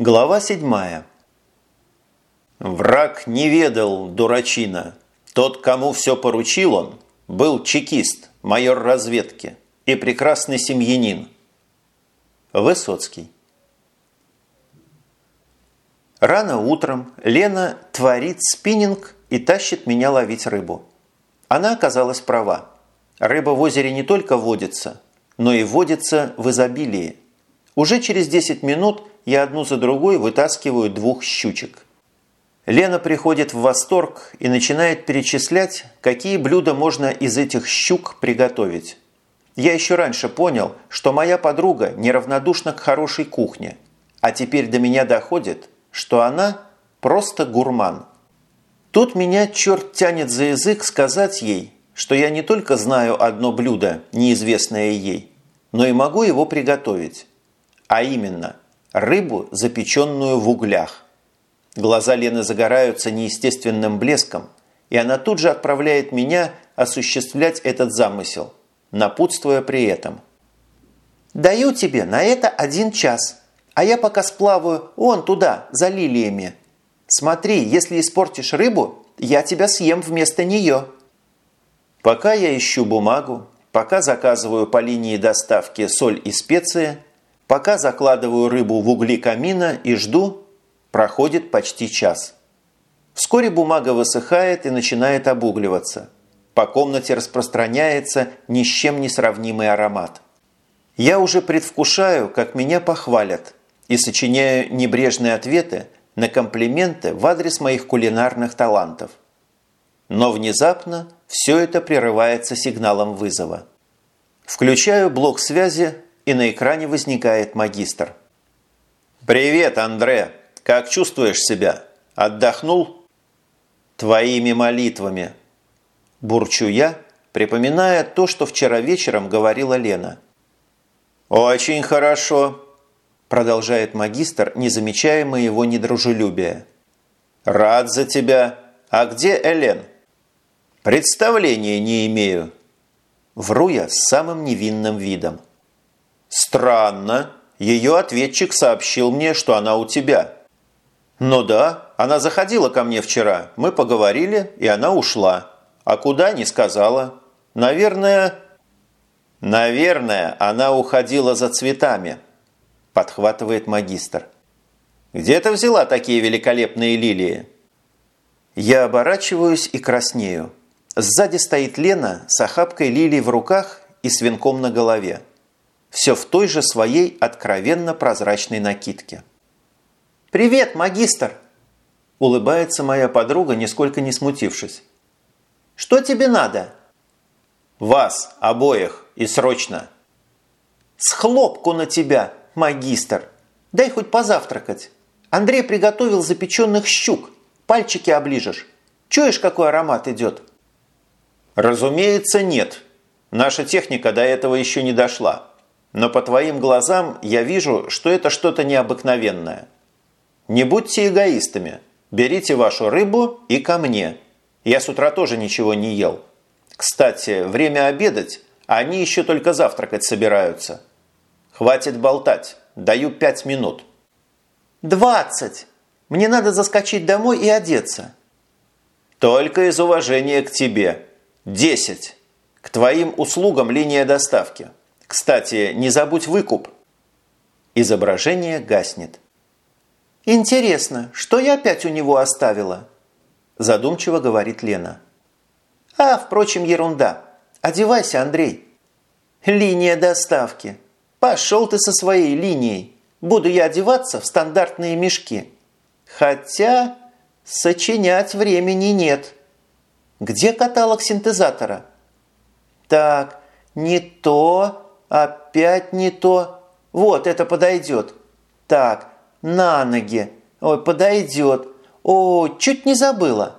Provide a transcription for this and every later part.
Глава седьмая. Враг не ведал, дурачина. Тот, кому все поручил он, был чекист, майор разведки и прекрасный семьянин. Высоцкий. Рано утром Лена творит спиннинг и тащит меня ловить рыбу. Она оказалась права. Рыба в озере не только водится, но и водится в изобилии. Уже через 10 минут я одну за другой вытаскиваю двух щучек. Лена приходит в восторг и начинает перечислять, какие блюда можно из этих щук приготовить. Я еще раньше понял, что моя подруга неравнодушна к хорошей кухне, а теперь до меня доходит, что она просто гурман. Тут меня черт тянет за язык сказать ей, что я не только знаю одно блюдо, неизвестное ей, но и могу его приготовить. А именно, рыбу, запеченную в углях. Глаза Лены загораются неестественным блеском, и она тут же отправляет меня осуществлять этот замысел, напутствуя при этом. «Даю тебе на это один час, а я пока сплаваю вон туда, за лилиями. Смотри, если испортишь рыбу, я тебя съем вместо нее». Пока я ищу бумагу, пока заказываю по линии доставки соль и специи, пока закладываю рыбу в угли камина и жду, Проходит почти час. Вскоре бумага высыхает и начинает обугливаться. По комнате распространяется ни с чем не сравнимый аромат. Я уже предвкушаю, как меня похвалят, и сочиняю небрежные ответы на комплименты в адрес моих кулинарных талантов. Но внезапно все это прерывается сигналом вызова. Включаю блок связи, и на экране возникает магистр. «Привет, Андре!» Как чувствуешь себя? Отдохнул? Твоими молитвами. Бурчу я, припоминая то, что вчера вечером говорила Лена. Очень хорошо, продолжает магистр, не замечая моего недружелюбия. Рад за тебя. А где Элен? Представления не имею. Вру я с самым невинным видом. Странно. Ее ответчик сообщил мне, что она у тебя. «Ну да, она заходила ко мне вчера, мы поговорили, и она ушла. А куда, не сказала. Наверное...» «Наверное, она уходила за цветами», – подхватывает магистр. «Где ты взяла такие великолепные лилии?» Я оборачиваюсь и краснею. Сзади стоит Лена с охапкой лилий в руках и с венком на голове. Все в той же своей откровенно прозрачной накидке. «Привет, магистр!» Улыбается моя подруга, нисколько не смутившись. «Что тебе надо?» «Вас, обоих, и срочно!» «Схлопку на тебя, магистр! Дай хоть позавтракать. Андрей приготовил запеченных щук. Пальчики оближешь. Чуешь, какой аромат идет?» «Разумеется, нет. Наша техника до этого еще не дошла. Но по твоим глазам я вижу, что это что-то необыкновенное». Не будьте эгоистами. Берите вашу рыбу и ко мне. Я с утра тоже ничего не ел. Кстати, время обедать, а они еще только завтракать собираются. Хватит болтать. Даю пять минут. «Двадцать! Мне надо заскочить домой и одеться». «Только из уважения к тебе. Десять. К твоим услугам линия доставки. Кстати, не забудь выкуп». Изображение гаснет. «Интересно, что я опять у него оставила?» Задумчиво говорит Лена. «А, впрочем, ерунда. Одевайся, Андрей». «Линия доставки. Пошел ты со своей линией. Буду я одеваться в стандартные мешки. Хотя сочинять времени нет. Где каталог синтезатора?» «Так, не то, опять не то. Вот, это подойдет. Так, на ноги. Ой, подойдет. О, чуть не забыла.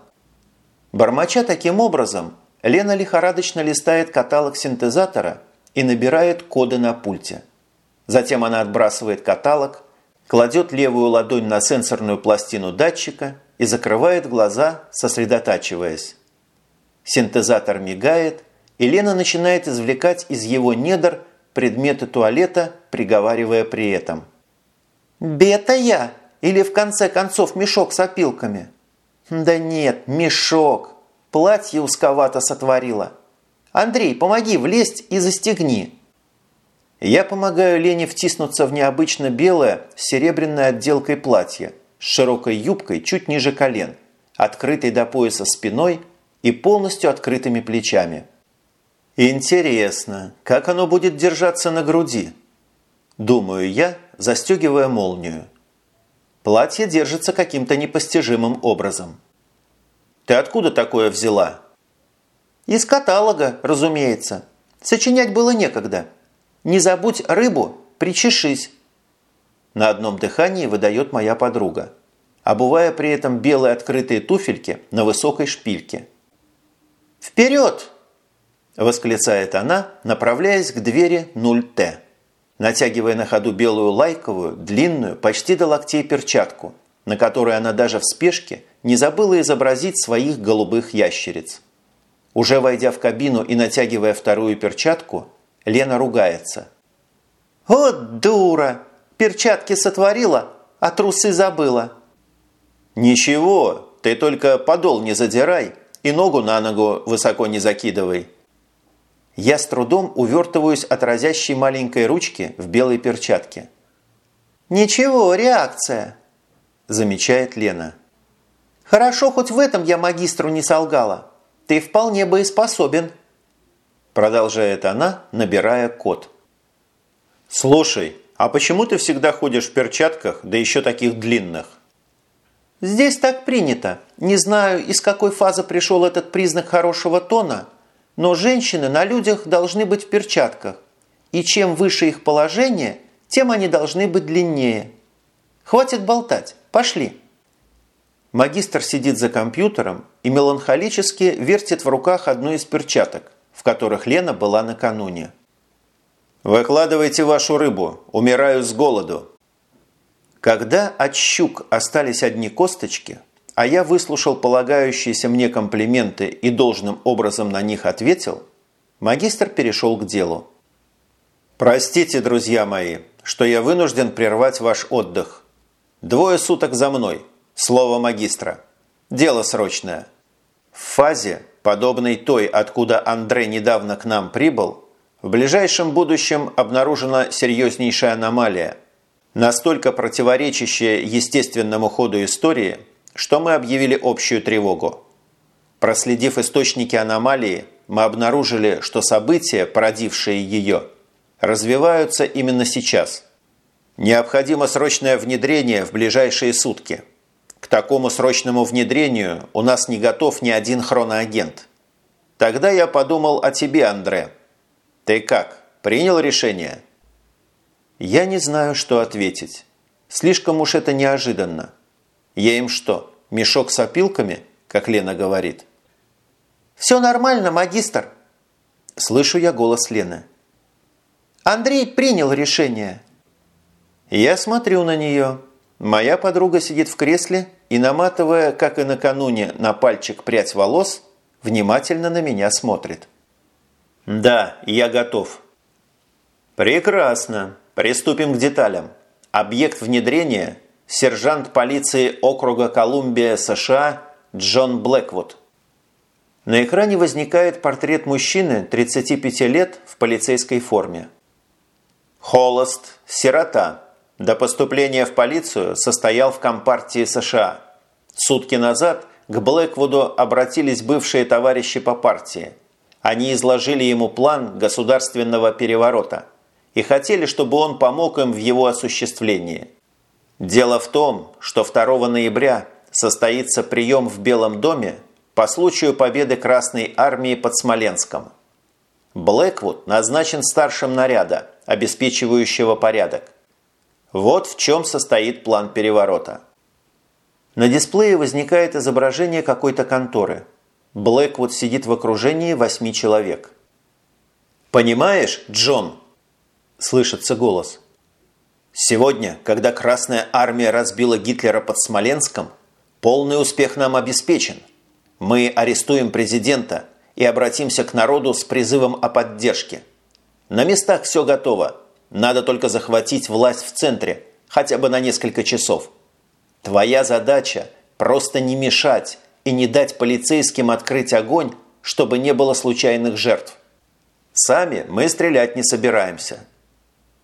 Бормоча таким образом, Лена лихорадочно листает каталог синтезатора и набирает коды на пульте. Затем она отбрасывает каталог, кладет левую ладонь на сенсорную пластину датчика и закрывает глаза, сосредотачиваясь. Синтезатор мигает, и Лена начинает извлекать из его недр предметы туалета, приговаривая при этом – «Бета я! Или в конце концов мешок с опилками? Да нет, мешок. Платье узковато сотворила. Андрей, помоги влезть и застегни. Я помогаю Лене втиснуться в необычно белое с серебряной отделкой платье с широкой юбкой чуть ниже колен, открытой до пояса спиной и полностью открытыми плечами. Интересно, как оно будет держаться на груди? Думаю я, застегивая молнию. Платье держится каким-то непостижимым образом. Ты откуда такое взяла? Из каталога, разумеется. Сочинять было некогда. Не забудь рыбу, причешись. На одном дыхании выдает моя подруга, обувая при этом белые открытые туфельки на высокой шпильке. «Вперед!» – восклицает она, направляясь к двери 0Т натягивая на ходу белую лайковую, длинную, почти до локтей перчатку, на которой она даже в спешке не забыла изобразить своих голубых ящериц. Уже войдя в кабину и натягивая вторую перчатку, Лена ругается. «Вот дура! Перчатки сотворила, а трусы забыла!» «Ничего, ты только подол не задирай и ногу на ногу высоко не закидывай!» Я с трудом увертываюсь от разящей маленькой ручки в белой перчатке. «Ничего, реакция», – замечает Лена. «Хорошо, хоть в этом я магистру не солгала. Ты вполне боеспособен», – продолжает она, набирая код. «Слушай, а почему ты всегда ходишь в перчатках, да еще таких длинных?» «Здесь так принято. Не знаю, из какой фазы пришел этот признак хорошего тона – но женщины на людях должны быть в перчатках, и чем выше их положение, тем они должны быть длиннее. Хватит болтать, пошли. Магистр сидит за компьютером и меланхолически вертит в руках одну из перчаток, в которых Лена была накануне. «Выкладывайте вашу рыбу, умираю с голоду». Когда от щук остались одни косточки – а я выслушал полагающиеся мне комплименты и должным образом на них ответил, магистр перешел к делу. «Простите, друзья мои, что я вынужден прервать ваш отдых. Двое суток за мной. Слово магистра. Дело срочное. В фазе, подобной той, откуда Андрей недавно к нам прибыл, в ближайшем будущем обнаружена серьезнейшая аномалия, настолько противоречащая естественному ходу истории – что мы объявили общую тревогу. Проследив источники аномалии, мы обнаружили, что события, породившие ее, развиваются именно сейчас. Необходимо срочное внедрение в ближайшие сутки. К такому срочному внедрению у нас не готов ни один хроноагент. Тогда я подумал о тебе, Андре. Ты как, принял решение? Я не знаю, что ответить. Слишком уж это неожиданно. Я им что, мешок с опилками, как Лена говорит? «Все нормально, магистр!» Слышу я голос Лены. «Андрей принял решение!» Я смотрю на нее. Моя подруга сидит в кресле и, наматывая, как и накануне, на пальчик прядь волос, внимательно на меня смотрит. «Да, я готов». «Прекрасно. Приступим к деталям. Объект внедрения сержант полиции округа Колумбия, США Джон Блэквуд. На экране возникает портрет мужчины 35 лет в полицейской форме. Холост, сирота. До поступления в полицию состоял в Компартии США. Сутки назад к Блэквуду обратились бывшие товарищи по партии. Они изложили ему план государственного переворота и хотели, чтобы он помог им в его осуществлении – Дело в том, что 2 ноября состоится прием в Белом доме по случаю победы Красной Армии под Смоленском. Блэквуд назначен старшим наряда, обеспечивающего порядок. Вот в чем состоит план переворота. На дисплее возникает изображение какой-то конторы. Блэквуд сидит в окружении восьми человек. «Понимаешь, Джон?» – слышится голос – Сегодня, когда Красная Армия разбила Гитлера под Смоленском, полный успех нам обеспечен. Мы арестуем президента и обратимся к народу с призывом о поддержке. На местах все готово. Надо только захватить власть в центре, хотя бы на несколько часов. Твоя задача – просто не мешать и не дать полицейским открыть огонь, чтобы не было случайных жертв. Сами мы стрелять не собираемся.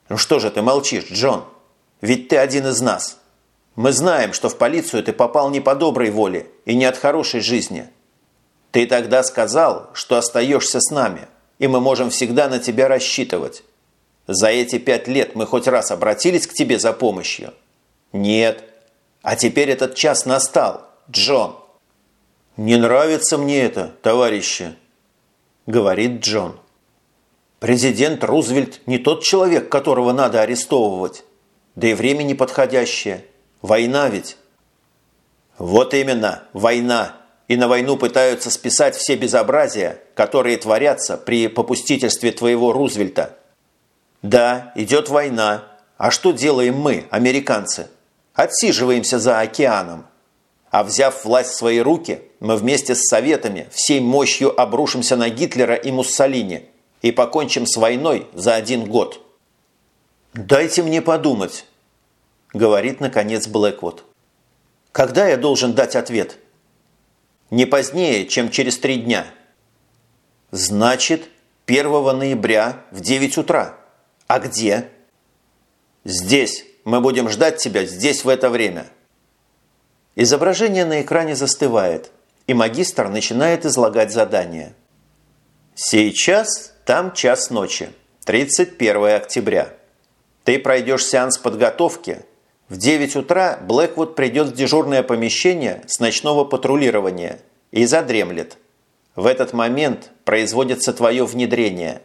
Ну что же ты молчишь, Джон? Ведь ты один из нас. Мы знаем, что в полицию ты попал не по доброй воле и не от хорошей жизни. Ты тогда сказал, что остаешься с нами, и мы можем всегда на тебя рассчитывать. За эти пять лет мы хоть раз обратились к тебе за помощью? Нет. А теперь этот час настал, Джон. «Не нравится мне это, товарищи», – говорит Джон. «Президент Рузвельт не тот человек, которого надо арестовывать. Да и время неподходящее. Война ведь». «Вот именно, война. И на войну пытаются списать все безобразия, которые творятся при попустительстве твоего Рузвельта. Да, идет война. А что делаем мы, американцы? Отсиживаемся за океаном. А взяв власть в свои руки, мы вместе с Советами всей мощью обрушимся на Гитлера и Муссолини и покончим с войной за один год. «Дайте мне подумать», – говорит, наконец, Блэквуд. «Когда я должен дать ответ?» «Не позднее, чем через три дня». «Значит, 1 ноября в 9 утра. А где?» «Здесь. Мы будем ждать тебя здесь в это время». Изображение на экране застывает, и магистр начинает излагать задание. Сейчас там час ночи, 31 октября. Ты пройдешь сеанс подготовки. В 9 утра Блэквуд придет в дежурное помещение с ночного патрулирования и задремлет. В этот момент производится твое внедрение.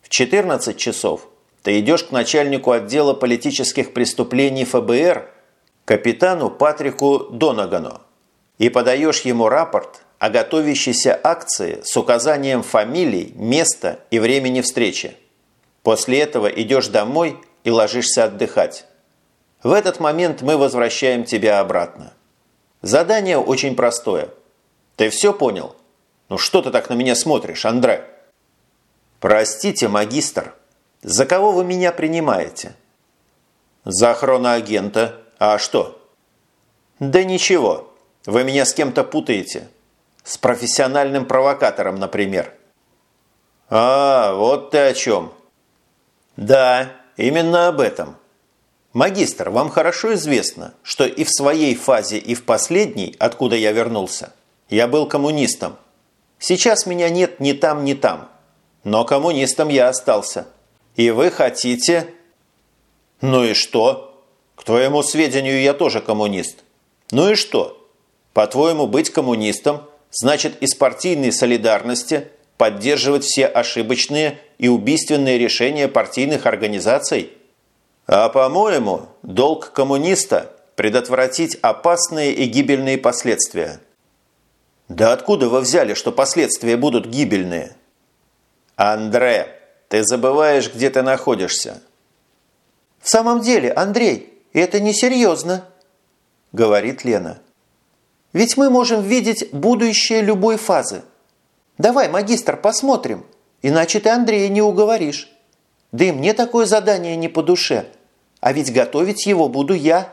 В 14 часов ты идешь к начальнику отдела политических преступлений ФБР – капитану Патрику Донагану и подаешь ему рапорт о готовящейся акции с указанием фамилий, места и времени встречи. После этого идешь домой и ложишься отдыхать. В этот момент мы возвращаем тебя обратно. Задание очень простое. Ты все понял? Ну что ты так на меня смотришь, Андре? Простите, магистр, за кого вы меня принимаете? За хроноагента, «А что?» «Да ничего. Вы меня с кем-то путаете. С профессиональным провокатором, например». «А, вот ты о чем». «Да, именно об этом. Магистр, вам хорошо известно, что и в своей фазе, и в последней, откуда я вернулся, я был коммунистом. Сейчас меня нет ни там, ни там. Но коммунистом я остался. И вы хотите...» «Ну и что?» К твоему сведению, я тоже коммунист. Ну и что? По-твоему, быть коммунистом значит из партийной солидарности поддерживать все ошибочные и убийственные решения партийных организаций? А по-моему, долг коммуниста – предотвратить опасные и гибельные последствия. Да откуда вы взяли, что последствия будут гибельные? Андре, ты забываешь, где ты находишься. В самом деле, Андрей, это несерьезно», – говорит Лена. «Ведь мы можем видеть будущее любой фазы. Давай, магистр, посмотрим, иначе ты Андрея не уговоришь. Да и мне такое задание не по душе, а ведь готовить его буду я».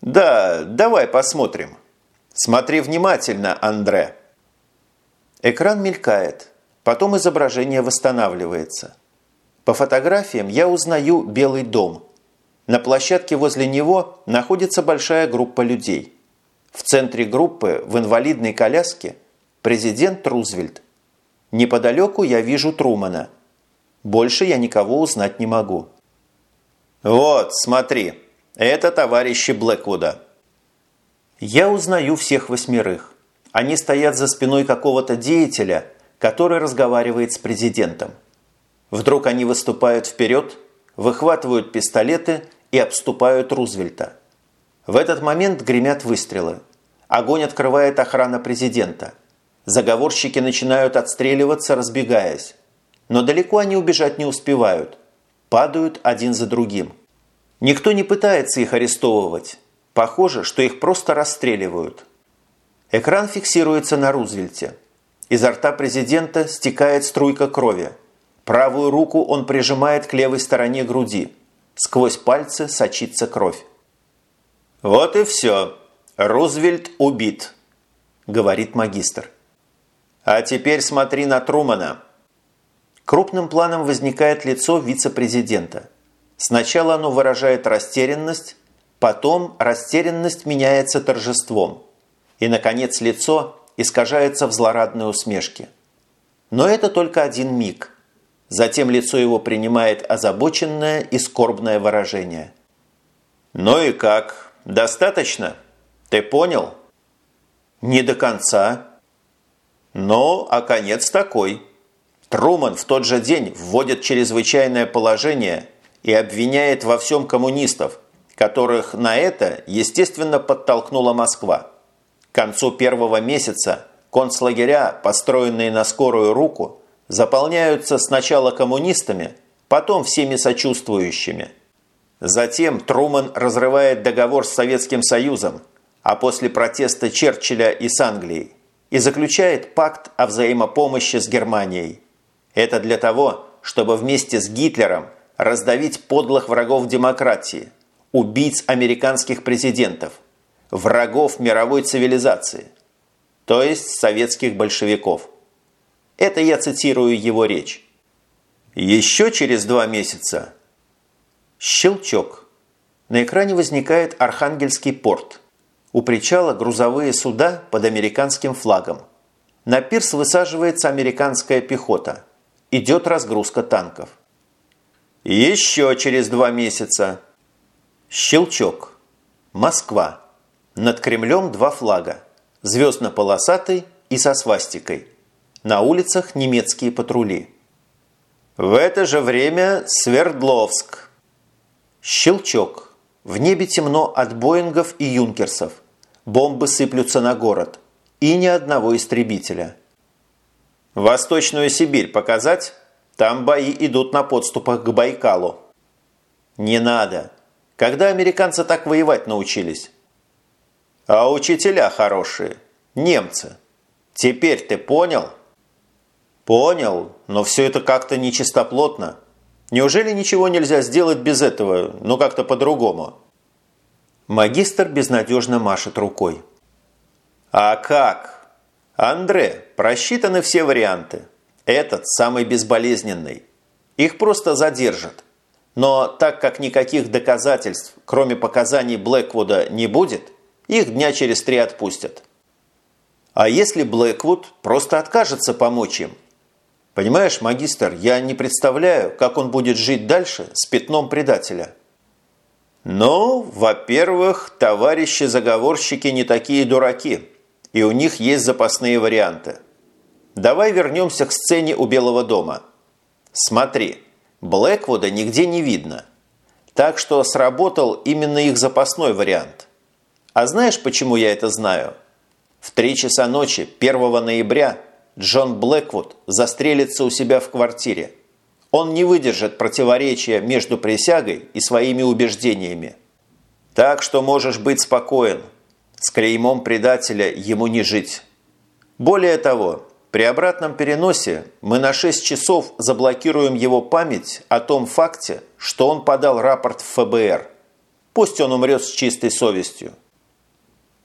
«Да, давай посмотрим. Смотри внимательно, Андре». Экран мелькает, потом изображение восстанавливается. По фотографиям я узнаю Белый дом – на площадке возле него находится большая группа людей. В центре группы в инвалидной коляске президент Рузвельт. Неподалеку я вижу Трумана. Больше я никого узнать не могу. «Вот, смотри, это товарищи Блэквуда». Я узнаю всех восьмерых. Они стоят за спиной какого-то деятеля, который разговаривает с президентом. Вдруг они выступают вперед, выхватывают пистолеты и обступают Рузвельта. В этот момент гремят выстрелы. Огонь открывает охрана президента. Заговорщики начинают отстреливаться, разбегаясь. Но далеко они убежать не успевают. Падают один за другим. Никто не пытается их арестовывать. Похоже, что их просто расстреливают. Экран фиксируется на Рузвельте. Изо рта президента стекает струйка крови. Правую руку он прижимает к левой стороне груди – Сквозь пальцы сочится кровь. «Вот и все. Рузвельт убит», – говорит магистр. «А теперь смотри на Трумана». Крупным планом возникает лицо вице-президента. Сначала оно выражает растерянность, потом растерянность меняется торжеством. И, наконец, лицо искажается в злорадной усмешке. Но это только один миг. Затем лицо его принимает озабоченное и скорбное выражение. «Ну и как? Достаточно? Ты понял?» «Не до конца». «Ну, а конец такой». Труман в тот же день вводит чрезвычайное положение и обвиняет во всем коммунистов, которых на это, естественно, подтолкнула Москва. К концу первого месяца концлагеря, построенные на скорую руку, заполняются сначала коммунистами, потом всеми сочувствующими. Затем Труман разрывает договор с Советским Союзом, а после протеста Черчилля и с Англией и заключает пакт о взаимопомощи с Германией. Это для того, чтобы вместе с Гитлером раздавить подлых врагов демократии, убийц американских президентов, врагов мировой цивилизации, то есть советских большевиков. Это я цитирую его речь. Еще через два месяца щелчок. На экране возникает Архангельский порт. У причала грузовые суда под американским флагом. На пирс высаживается американская пехота – идет разгрузка танков. Еще через два месяца. Щелчок. Москва. Над Кремлем два флага. Звездно-полосатый и со свастикой. На улицах немецкие патрули. В это же время Свердловск. Щелчок. В небе темно от Боингов и Юнкерсов. Бомбы сыплются на город. И ни одного истребителя. Восточную Сибирь показать? Там бои идут на подступах к Байкалу. Не надо. Когда американцы так воевать научились? А учителя хорошие. Немцы. Теперь ты понял? Понял, но все это как-то нечистоплотно. Неужели ничего нельзя сделать без этого, ну как-то по-другому? Магистр безнадежно машет рукой. А как? Андре, просчитаны все варианты. Этот самый безболезненный. Их просто задержат. Но так как никаких доказательств, кроме показаний Блэквуда, не будет, их дня через три отпустят. А если Блэквуд просто откажется помочь им? Понимаешь, магистр, я не представляю, как он будет жить дальше с пятном предателя. Ну, во-первых, товарищи-заговорщики не такие дураки – и у них есть запасные варианты. Давай вернемся к сцене у Белого дома. Смотри, Блэквуда нигде не видно. Так что сработал именно их запасной вариант. А знаешь, почему я это знаю? В 3 часа ночи 1 ноября Джон Блэквуд застрелится у себя в квартире. Он не выдержит противоречия между присягой и своими убеждениями. Так что можешь быть спокоен – с клеймом предателя ему не жить. Более того, при обратном переносе мы на 6 часов заблокируем его память о том факте, что он подал рапорт в ФБР. Пусть он умрет с чистой совестью.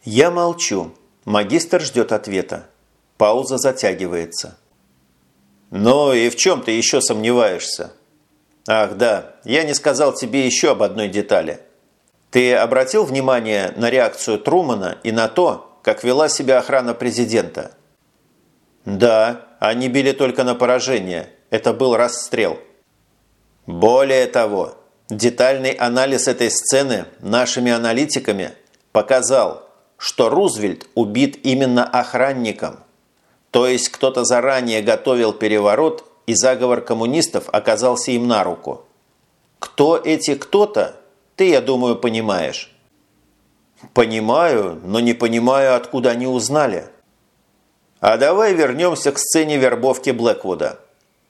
Я молчу. Магистр ждет ответа. Пауза затягивается. «Ну и в чем ты еще сомневаешься?» «Ах, да, я не сказал тебе еще об одной детали». Ты обратил внимание на реакцию Трумана и на то, как вела себя охрана президента? Да, они били только на поражение. Это был расстрел. Более того, детальный анализ этой сцены нашими аналитиками показал, что Рузвельт убит именно охранником. То есть кто-то заранее готовил переворот, и заговор коммунистов оказался им на руку. Кто эти кто-то, ты, я думаю, понимаешь». «Понимаю, но не понимаю, откуда они узнали». «А давай вернемся к сцене вербовки Блэквуда.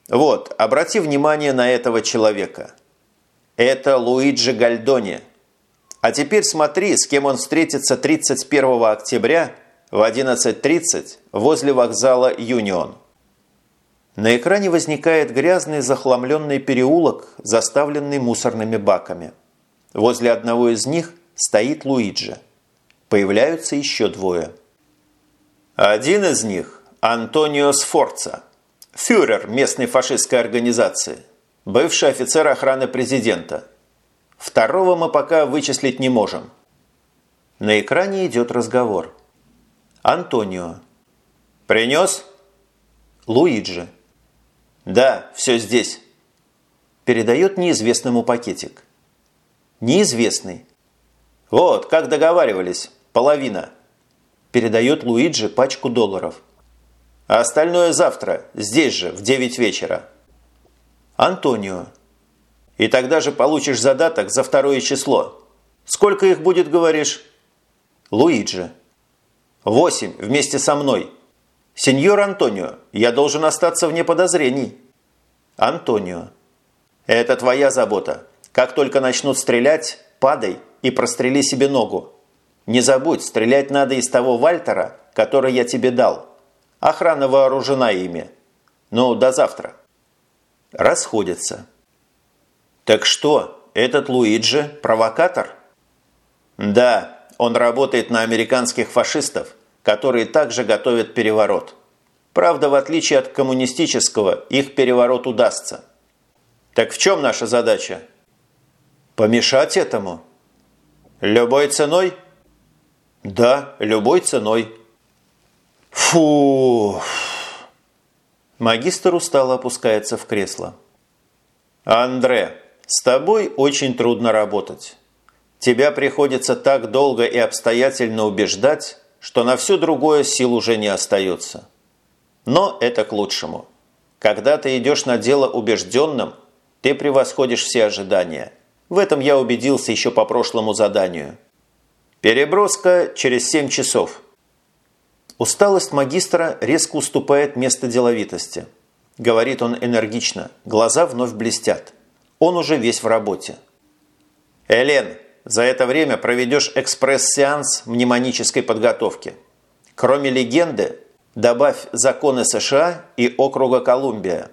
Вот, обрати внимание на этого человека. Это Луиджи Гальдони. А теперь смотри, с кем он встретится 31 октября в 11.30 возле вокзала «Юнион». На экране возникает грязный захламленный переулок, заставленный мусорными баками. Возле одного из них стоит Луиджи. Появляются еще двое. Один из них – Антонио Сфорца, фюрер местной фашистской организации, бывший офицер охраны президента. Второго мы пока вычислить не можем. На экране идет разговор. Антонио. «Принес?» Луиджи. «Да, все здесь». Передает неизвестному пакетик. Неизвестный. «Вот, как договаривались, половина». Передает Луиджи пачку долларов. «А остальное завтра, здесь же, в 9 вечера». Антонио. «И тогда же получишь задаток за второе число. Сколько их будет, говоришь?» Луиджи. «Восемь вместе со мной». «Сеньор Антонио, я должен остаться вне подозрений». Антонио. «Это твоя забота. Как только начнут стрелять, падай и прострели себе ногу. Не забудь, стрелять надо из того Вальтера, который я тебе дал. Охрана вооружена ими. Ну, до завтра. Расходятся. Так что, этот Луиджи провокатор? Да, он работает на американских фашистов, которые также готовят переворот. Правда, в отличие от коммунистического, их переворот удастся. Так в чем наша задача? Помешать этому? Любой ценой? Да, любой ценой. Фу! Магистр устало опускается в кресло. Андре, с тобой очень трудно работать. Тебя приходится так долго и обстоятельно убеждать, что на все другое сил уже не остается. Но это к лучшему. Когда ты идешь на дело убежденным, ты превосходишь все ожидания – в этом я убедился еще по прошлому заданию. Переброска через 7 часов. Усталость магистра резко уступает место деловитости. Говорит он энергично, глаза вновь блестят. Он уже весь в работе. «Элен, за это время проведешь экспресс-сеанс мнемонической подготовки. Кроме легенды, добавь законы США и округа Колумбия.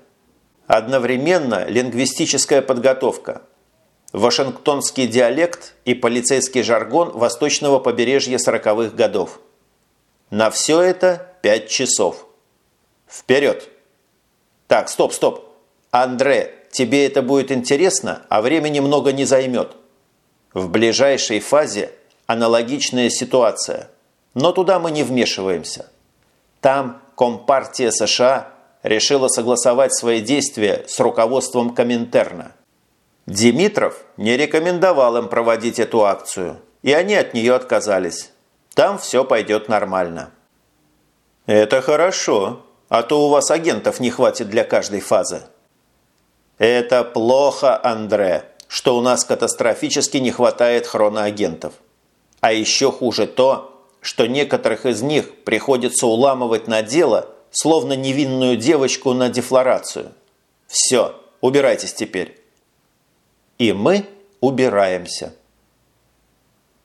Одновременно лингвистическая подготовка – Вашингтонский диалект и полицейский жаргон восточного побережья сороковых годов. На все это пять часов. Вперед! Так, стоп, стоп. Андре, тебе это будет интересно, а времени много не займет. В ближайшей фазе аналогичная ситуация, но туда мы не вмешиваемся. Там Компартия США решила согласовать свои действия с руководством Коминтерна. Димитров не рекомендовал им проводить эту акцию, и они от нее отказались. Там все пойдет нормально. Это хорошо, а то у вас агентов не хватит для каждой фазы. Это плохо, Андре, что у нас катастрофически не хватает хроноагентов. А еще хуже то, что некоторых из них приходится уламывать на дело, словно невинную девочку на дефлорацию. Все, убирайтесь теперь. И мы убираемся.